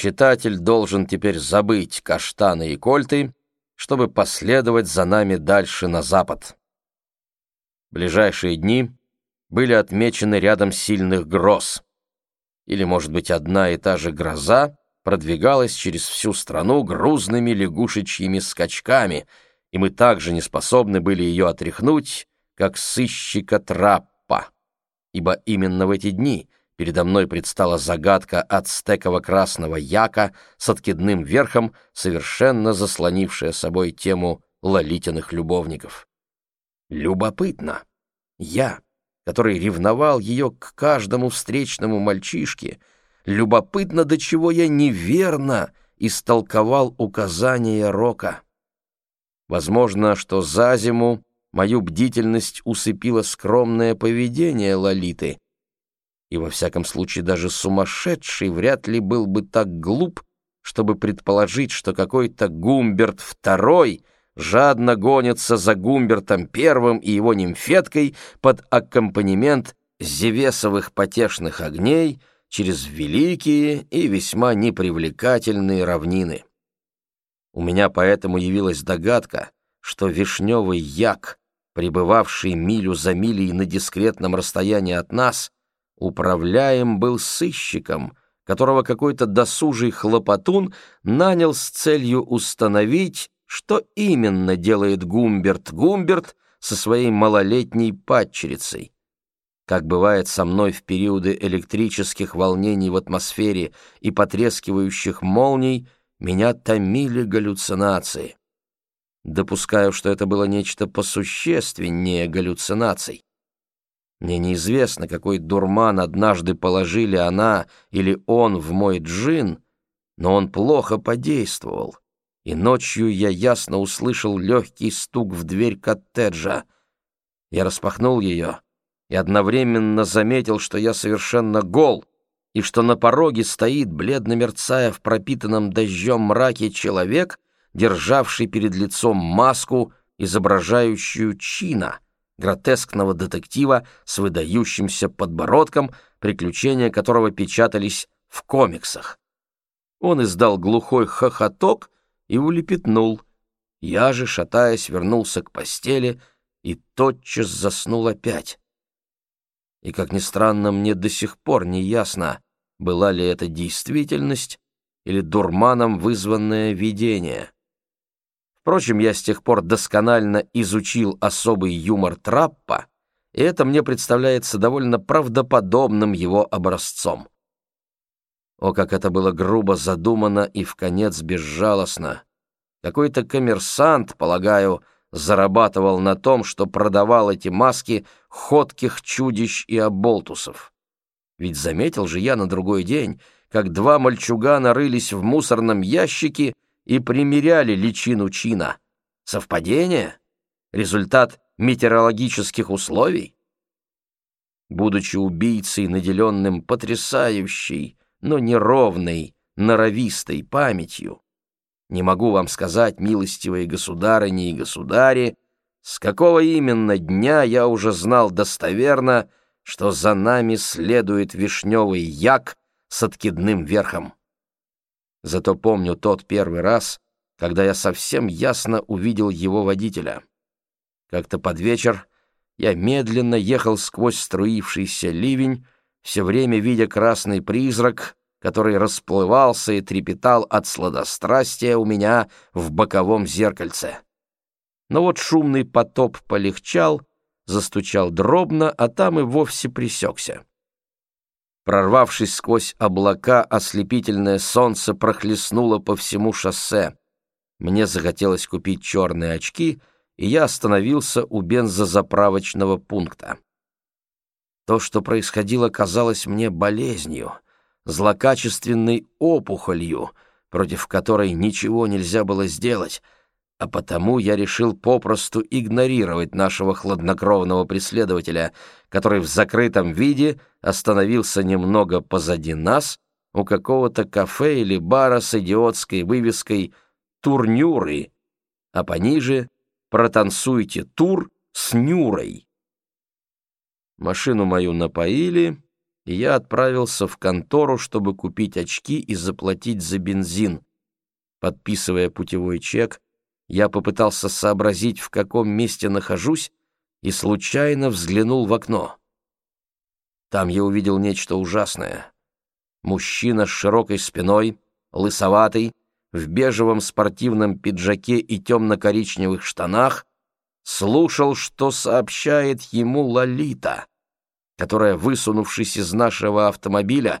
читатель должен теперь забыть каштаны и кольты, чтобы последовать за нами дальше на запад. Ближайшие дни были отмечены рядом сильных гроз. Или, может быть, одна и та же гроза продвигалась через всю страну грузными лягушечьими скачками, и мы также не способны были ее отряхнуть, как сыщика Траппа. Ибо именно в эти дни передо мной предстала загадка ацтекового красного яка с откидным верхом, совершенно заслонившая собой тему лолитиных любовников. Любопытно. Я, который ревновал ее к каждому встречному мальчишке, любопытно, до чего я неверно истолковал указания Рока. Возможно, что за зиму мою бдительность усыпило скромное поведение Лолиты, и во всяком случае даже сумасшедший вряд ли был бы так глуп, чтобы предположить, что какой-то Гумберт II жадно гонится за Гумбертом I и его нимфеткой под аккомпанемент зевесовых потешных огней через великие и весьма непривлекательные равнины. У меня поэтому явилась догадка, что вишневый як, пребывавший милю за милей на дискретном расстоянии от нас, управляем был сыщиком, которого какой-то досужий хлопотун нанял с целью установить, что именно делает Гумберт Гумберт со своей малолетней падчерицей. Как бывает со мной в периоды электрических волнений в атмосфере и потрескивающих молний, меня томили галлюцинации. Допускаю, что это было нечто посущественнее галлюцинаций. Мне неизвестно, какой дурман однажды положили она или он в мой джин, но он плохо подействовал, и ночью я ясно услышал легкий стук в дверь коттеджа. Я распахнул ее и одновременно заметил, что я совершенно гол, и что на пороге стоит, бледно мерцая в пропитанном дождем мраке, человек, державший перед лицом маску, изображающую чина — гротескного детектива с выдающимся подбородком, приключения которого печатались в комиксах. Он издал глухой хохоток и улепетнул. Я же, шатаясь, вернулся к постели и тотчас заснул опять. И, как ни странно, мне до сих пор не ясно, была ли это действительность или дурманом вызванное видение. Впрочем, я с тех пор досконально изучил особый юмор Траппа, и это мне представляется довольно правдоподобным его образцом. О, как это было грубо задумано и в конец безжалостно! Какой-то коммерсант, полагаю, зарабатывал на том, что продавал эти маски ходких чудищ и оболтусов. Ведь заметил же я на другой день, как два мальчугана рылись в мусорном ящике и примеряли личину чина. Совпадение? Результат метеорологических условий? Будучи убийцей, наделенным потрясающей, но неровной, норовистой памятью, не могу вам сказать, милостивые государыни и государи, с какого именно дня я уже знал достоверно, что за нами следует вишневый як с откидным верхом. Зато помню тот первый раз, когда я совсем ясно увидел его водителя. Как-то под вечер я медленно ехал сквозь струившийся ливень, все время видя красный призрак, который расплывался и трепетал от сладострастия у меня в боковом зеркальце. Но вот шумный потоп полегчал, застучал дробно, а там и вовсе присекся. Прорвавшись сквозь облака, ослепительное солнце прохлестнуло по всему шоссе. Мне захотелось купить черные очки, и я остановился у бензозаправочного пункта. То, что происходило, казалось мне болезнью, злокачественной опухолью, против которой ничего нельзя было сделать — а потому я решил попросту игнорировать нашего хладнокровного преследователя, который в закрытом виде остановился немного позади нас у какого-то кафе или бара с идиотской вывеской «Турнюры», а пониже «Протанцуйте тур с Нюрой». Машину мою напоили, и я отправился в контору, чтобы купить очки и заплатить за бензин. Подписывая путевой чек, я попытался сообразить, в каком месте нахожусь, и случайно взглянул в окно. Там я увидел нечто ужасное. Мужчина с широкой спиной, лысоватый, в бежевом спортивном пиджаке и темно-коричневых штанах, слушал, что сообщает ему Лолита, которая, высунувшись из нашего автомобиля,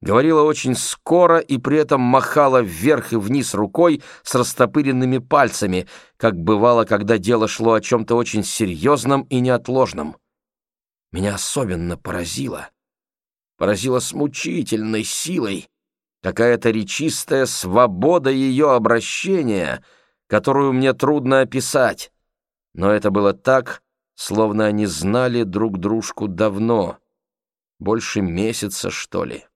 говорила очень скоро и при этом махала вверх и вниз рукой с растопыренными пальцами, как бывало, когда дело шло о чем-то очень серьезном и неотложном. Меня особенно поразило, поразило с мучительной силой, какая-то речистая свобода ее обращения, которую мне трудно описать. Но это было так, словно они знали друг дружку давно, больше месяца, что ли.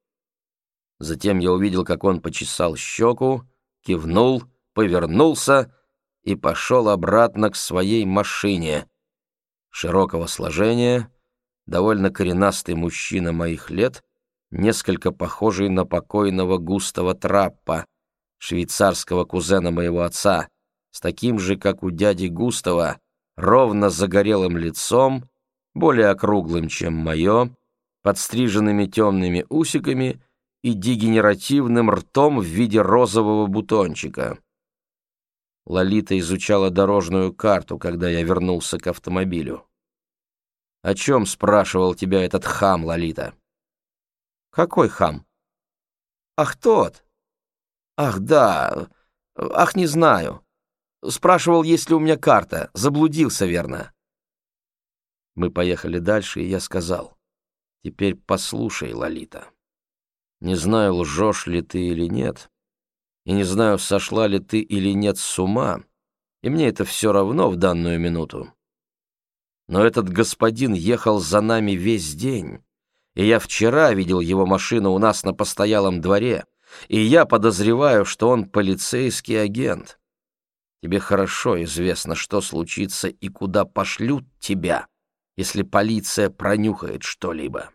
Затем я увидел, как он почесал щеку, кивнул, повернулся и пошел обратно к своей машине. Широкого сложения, довольно коренастый мужчина моих лет — несколько похожий на покойного Густава Траппа, швейцарского кузена моего отца, с таким же, как у дяди Густава, ровно загорелым лицом, более округлым, чем мое, подстриженными темными усиками и дегенеративным ртом в виде розового бутончика. Лолита изучала дорожную карту, когда я вернулся к автомобилю. «О чем спрашивал тебя этот хам, Лолита?» «Какой хам?» «Ах, тот!» «Ах, да! Ах, не знаю. Спрашивал, есть ли у меня карта. Заблудился, верно?» Мы поехали дальше, и я сказал. «Теперь послушай, Лолита. Не знаю, лжешь ли ты или нет, и не знаю, сошла ли ты или нет с ума, и мне это все равно в данную минуту. Но этот господин ехал за нами весь день, и я вчера видел его машину у нас на постоялом дворе, и я подозреваю, что он полицейский агент. Тебе хорошо известно, что случится и куда пошлют тебя, если полиция пронюхает что-либо.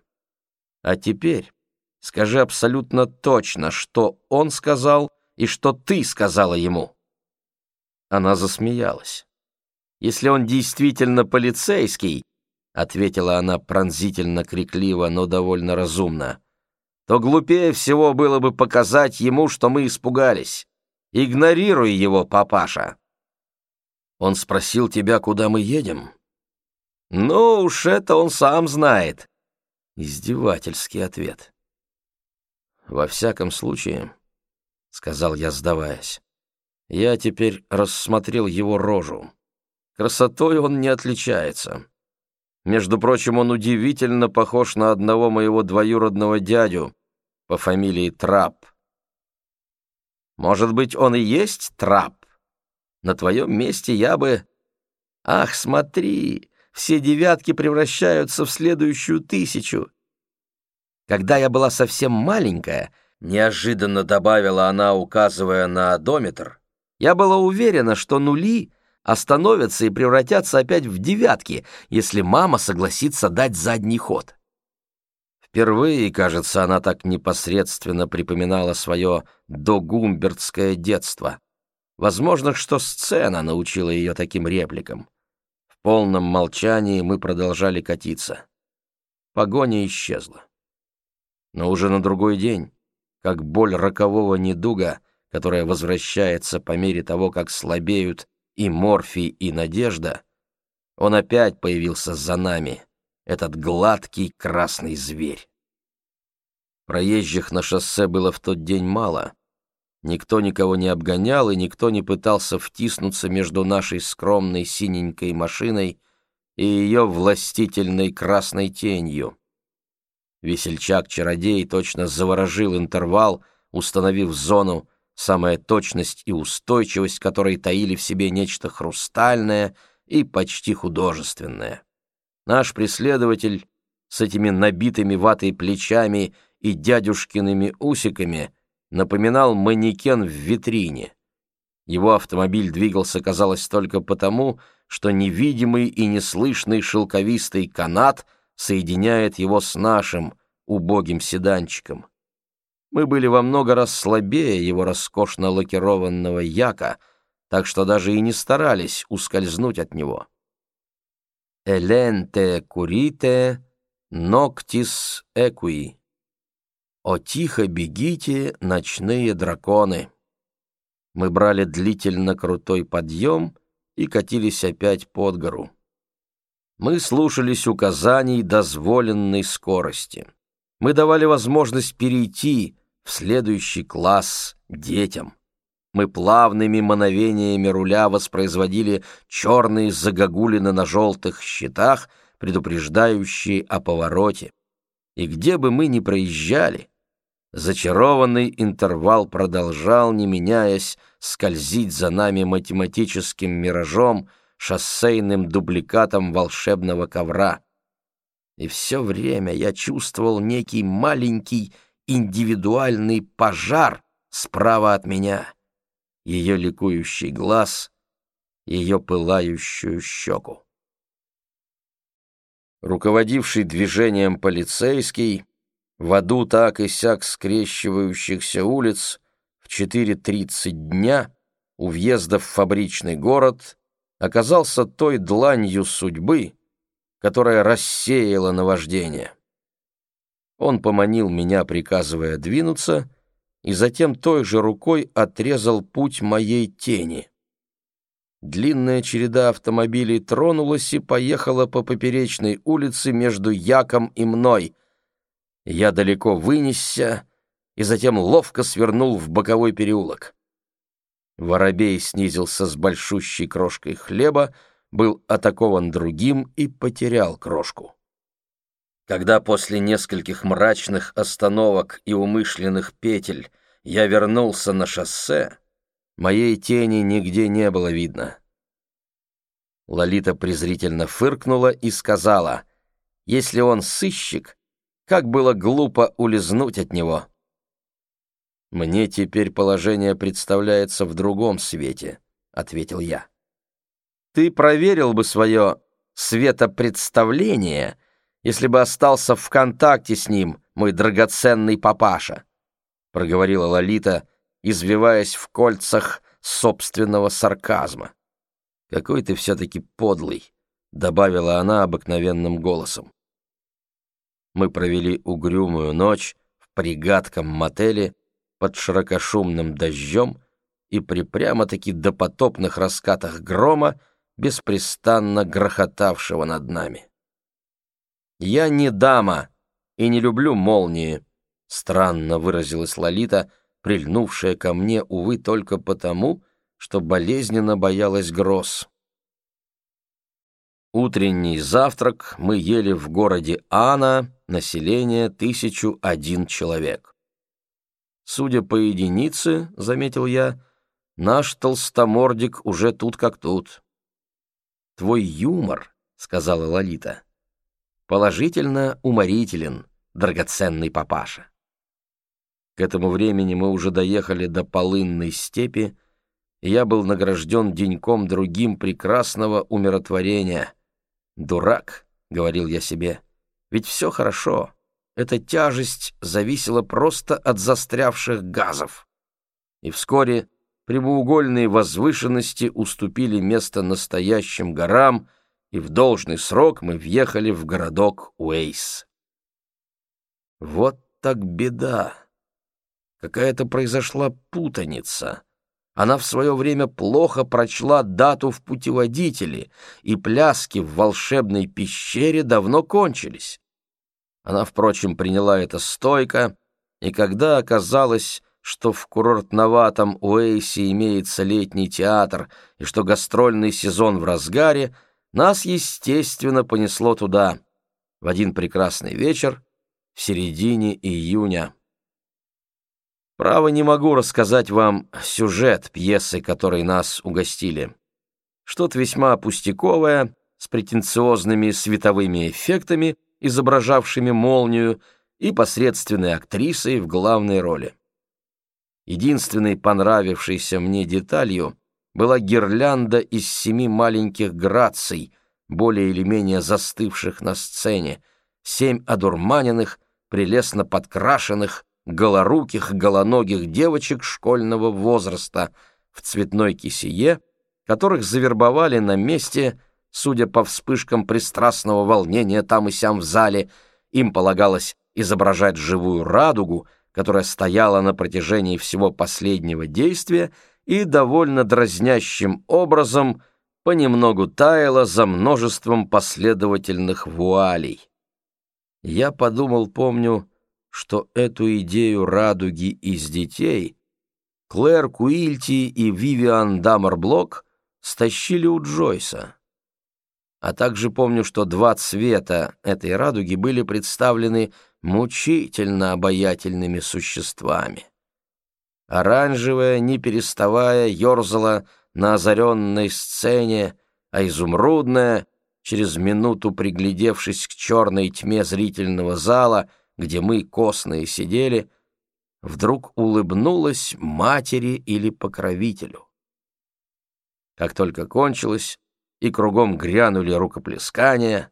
А теперь скажи абсолютно точно, что он сказал и что ты сказала ему». Она засмеялась. «Если он действительно полицейский, ответила она пронзительно-крикливо, но довольно разумно, то глупее всего было бы показать ему, что мы испугались. Игнорируй его, папаша. Он спросил тебя, куда мы едем? Ну уж это он сам знает. Издевательский ответ. Во всяком случае, — сказал я, сдаваясь, — я теперь рассмотрел его рожу. Красотой он не отличается. Между прочим, он удивительно похож на одного моего двоюродного дядю по фамилии Трап. Может быть, он и есть Трап? На твоем месте я бы... Ах, смотри, все девятки превращаются в следующую тысячу. Когда я была совсем маленькая, неожиданно добавила она, указывая на одометр, я была уверена, что нули остановятся и превратятся опять в девятки, если мама согласится дать задний ход. Впервые, кажется, она так непосредственно припоминала свое догумбертское детство. Возможно, что сцена научила ее таким репликам. В полном молчании мы продолжали катиться. Погоня исчезла. Но уже на другой день, как боль рокового недуга, которая возвращается по мере того, как слабеют и Морфий, и Надежда, он опять появился за нами, этот гладкий красный зверь. Проезжих на шоссе было в тот день мало. Никто никого не обгонял, и никто не пытался втиснуться между нашей скромной синенькой машиной и ее властительной красной тенью. Весельчак-чародей точно заворожил интервал, установив зону, самая точность и устойчивость которой таили в себе нечто хрустальное и почти художественное. Наш преследователь с этими набитыми ватой плечами и дядюшкиными усиками напоминал манекен в витрине. Его автомобиль двигался, казалось, только потому, что невидимый и неслышный шелковистый канат соединяет его с нашим, убогим седанчиком. Мы были во много раз слабее его роскошно лакированного яка, так что даже и не старались ускользнуть от него. «Эленте курите ноктис экуи» «О тихо бегите, ночные драконы». Мы брали длительно крутой подъем и катились опять под гору. Мы слушались указаний дозволенной скорости. Мы давали возможность перейти в следующий класс детям. Мы плавными мановениями руля воспроизводили черные загогулины на желтых щитах, предупреждающие о повороте. И где бы мы ни проезжали, Зачарованный интервал продолжал, не меняясь, скользить за нами математическим миражом, шоссейным дубликатом волшебного ковра. И все время я чувствовал некий маленький индивидуальный пожар справа от меня, ее ликующий глаз, ее пылающую щеку. Руководивший движением полицейский в аду так и сяк скрещивающихся улиц в 4.30 дня у въезда в фабричный город оказался той дланью судьбы, которая рассеяла наваждение. Он поманил меня, приказывая двинуться, и затем той же рукой отрезал путь моей тени. Длинная череда автомобилей тронулась и поехала по поперечной улице между Яком и мной — я далеко вынесся и затем ловко свернул в боковой переулок. Воробей снизился с большущей крошкой хлеба, был атакован другим и потерял крошку. Когда после нескольких мрачных остановок и умышленных петель я вернулся на шоссе, моей тени нигде не было видно. Лолита презрительно фыркнула и сказала, «Если он сыщик, как было глупо улизнуть от него. «Мне теперь положение представляется в другом свете», — ответил я. «Ты проверил бы свое светопредставление, если бы остался в контакте с ним, мой драгоценный папаша», — проговорила Лолита, извиваясь в кольцах собственного сарказма. «Какой ты все-таки подлый», — добавила она обыкновенным голосом мы провели угрюмую ночь в пригадком мотеле под широкошумным дождем и при прямо-таки допотопных раскатах грома, беспрестанно грохотавшего над нами. «Я не дама и не люблю молнии», — странно выразилась Лолита, прильнувшая ко мне, увы, только потому, что болезненно боялась гроз. Утренний завтрак мы ели в городе Ана, население тысячу один человек. Судя по единице, заметил я, наш толстомордик уже тут как тут. Твой юмор, сказала Лолита, положительно уморителен, драгоценный папаша. К этому времени мы уже доехали до полынной степи, и я был награжден деньком другим прекрасного умиротворения — «Дурак», — говорил я себе, — «ведь все хорошо. Эта тяжесть зависела просто от застрявших газов». И вскоре прямоугольные возвышенности уступили место настоящим горам, и в должный срок мы въехали в городок Уэйс. Вот так беда! Какая-то произошла путаница. Она в свое время плохо прочла дату в путеводителе, и пляски в волшебной пещере давно кончились. Она, впрочем, приняла это стойко, и когда оказалось, что в курортноватом Уэйсе имеется летний театр и что гастрольный сезон в разгаре, нас, естественно, понесло туда в один прекрасный вечер в середине июня. Право не могу рассказать вам сюжет пьесы, которой нас угостили. Что-то весьма пустяковое, с претенциозными световыми эффектами, изображавшими молнию, и посредственной актрисой в главной роли. Единственной понравившейся мне деталью была гирлянда из семи маленьких граций, более или менее застывших на сцене, семь одурманенных, прелестно подкрашенных, голоруких, голоногих девочек школьного возраста в цветной кисее, которых завербовали на месте, судя по вспышкам пристрастного волнения там и сям в зале, им полагалось изображать живую радугу, которая стояла на протяжении всего последнего действия и довольно дразнящим образом понемногу таяла за множеством последовательных вуалей. Я подумал, помню, что эту идею радуги из детей Клэр Куильти и Вивиан Дамерблок стащили у Джойса. А также помню, что два цвета этой радуги были представлены мучительно обаятельными существами. Оранжевая, не переставая, ерзала на озаренной сцене, а изумрудная, через минуту приглядевшись к черной тьме зрительного зала, где мы, костные, сидели, вдруг улыбнулась матери или покровителю. Как только кончилось, и кругом грянули рукоплескания,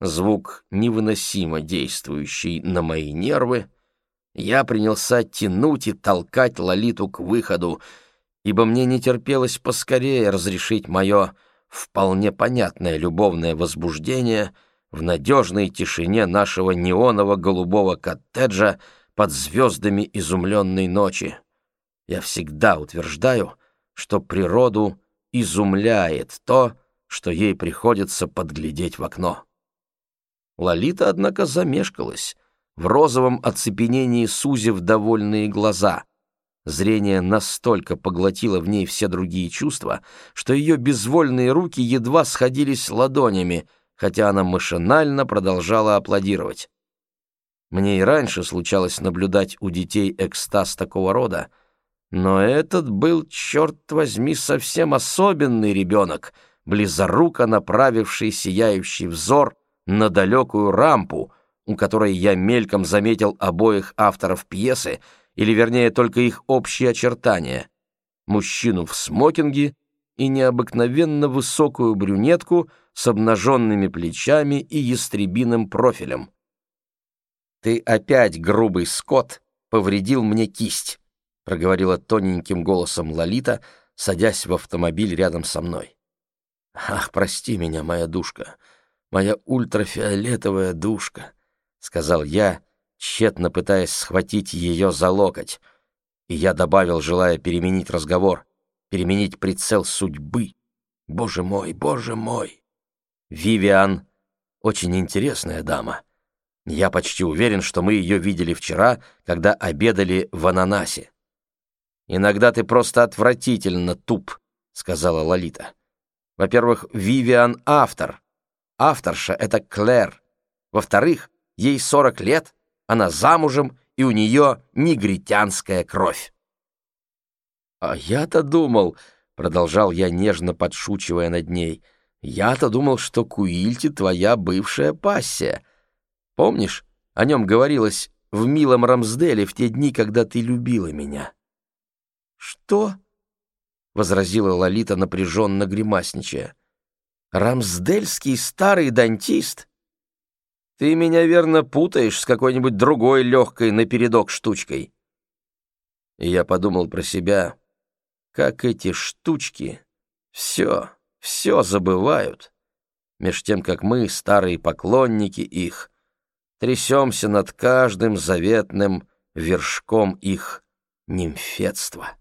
звук, невыносимо действующий на мои нервы, я принялся тянуть и толкать Лолиту к выходу, ибо мне не терпелось поскорее разрешить мое вполне понятное любовное возбуждение — в надежной тишине нашего неоново-голубого коттеджа под звездами изумленной ночи. Я всегда утверждаю, что природу изумляет то, что ей приходится подглядеть в окно. Лолита, однако, замешкалась, в розовом оцепенении сузив довольные глаза. Зрение настолько поглотило в ней все другие чувства, что ее безвольные руки едва сходились ладонями — хотя она машинально продолжала аплодировать. Мне и раньше случалось наблюдать у детей экстаз такого рода, но этот был, черт возьми, совсем особенный ребенок, близоруко направивший сияющий взор на далекую рампу, у которой я мельком заметил обоих авторов пьесы, или, вернее, только их общие очертания. Мужчину в смокинге и необыкновенно высокую брюнетку с обнаженными плечами и ястребиным профилем. «Ты опять, грубый скот, повредил мне кисть», — проговорила тоненьким голосом Лолита, садясь в автомобиль рядом со мной. «Ах, прости меня, моя душка, моя ультрафиолетовая душка», — сказал я, тщетно пытаясь схватить ее за локоть, и я добавил, желая переменить разговор — переменить прицел судьбы. Боже мой, боже мой! Вивиан — очень интересная дама. Я почти уверен, что мы ее видели вчера, когда обедали в ананасе. «Иногда ты просто отвратительно туп», — сказала Лолита. «Во-первых, Вивиан — автор. Авторша — это Клэр. Во-вторых, ей сорок лет, она замужем, и у нее негритянская кровь. «А я-то думал», — продолжал я, нежно подшучивая над ней, «я-то думал, что Куильти твоя бывшая пассия. Помнишь, о нем говорилось в милом Рамсделе в те дни, когда ты любила меня?» «Что?» — возразила Лолита, напряженно гримасничая. «Рамсдельский старый дантист?» «Ты меня, верно, путаешь с какой-нибудь другой легкой напередок штучкой». И я подумал про себя, как эти штучки все, все забывают, меж тем, как мы, старые поклонники их, трясемся над каждым заветным вершком их нимфетства.